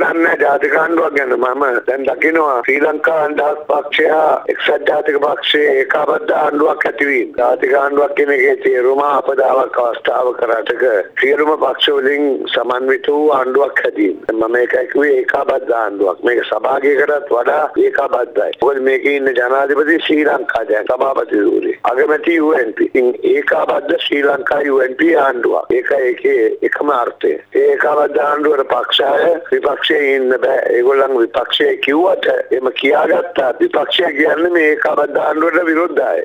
දන්නේ ජාතික ආණ්ඩුවක් ගැන මම දැන් දකිනවා ශ්‍රී ලංකා අන්දහස් පක්ෂය එක්සත් ජාතික පක්ෂයේ ඒකාබද්ධ ආණ්ඩුවක් ඇතිවීම. ජාතික ආණ්ඩුවක් කියන එකේ තේරුම අපදාවක් අවස්ථාවක රටක සියලුම පක්ෂ වලින් සමන්විත වූ ආණ්ඩුවක් හැදීම. මම ඒකයි කිව්වේ ඒකාබද්ධ ආණ්ඩුවක්. මේක සභාගයකටත් වඩා ඒකාබද්ධයි. මොකද මේකේ ඉන්න ජනාධිපති ශ්‍රී ලංකා දැන් සභාපති ධූරේ. අගමැති UNP. ඉතින් ඒකාබද්ධ ශ්‍රී ලංකා UNP ආණ්ඩුවක්. ඒක ඒකේ එකම අර්ථය. ඒකාබද්ධ ආණ්ඩුවට පක්ෂය විපක්ෂයේ ඉන්න බෑ. ඒගොල්ලන් විපක්ෂයේ කිව්වට එම කියාගත්තා විපක්ෂය කියන්නේ මේ ඒකාබද්ධ ආණ්ඩුවට විරුද්ධයි.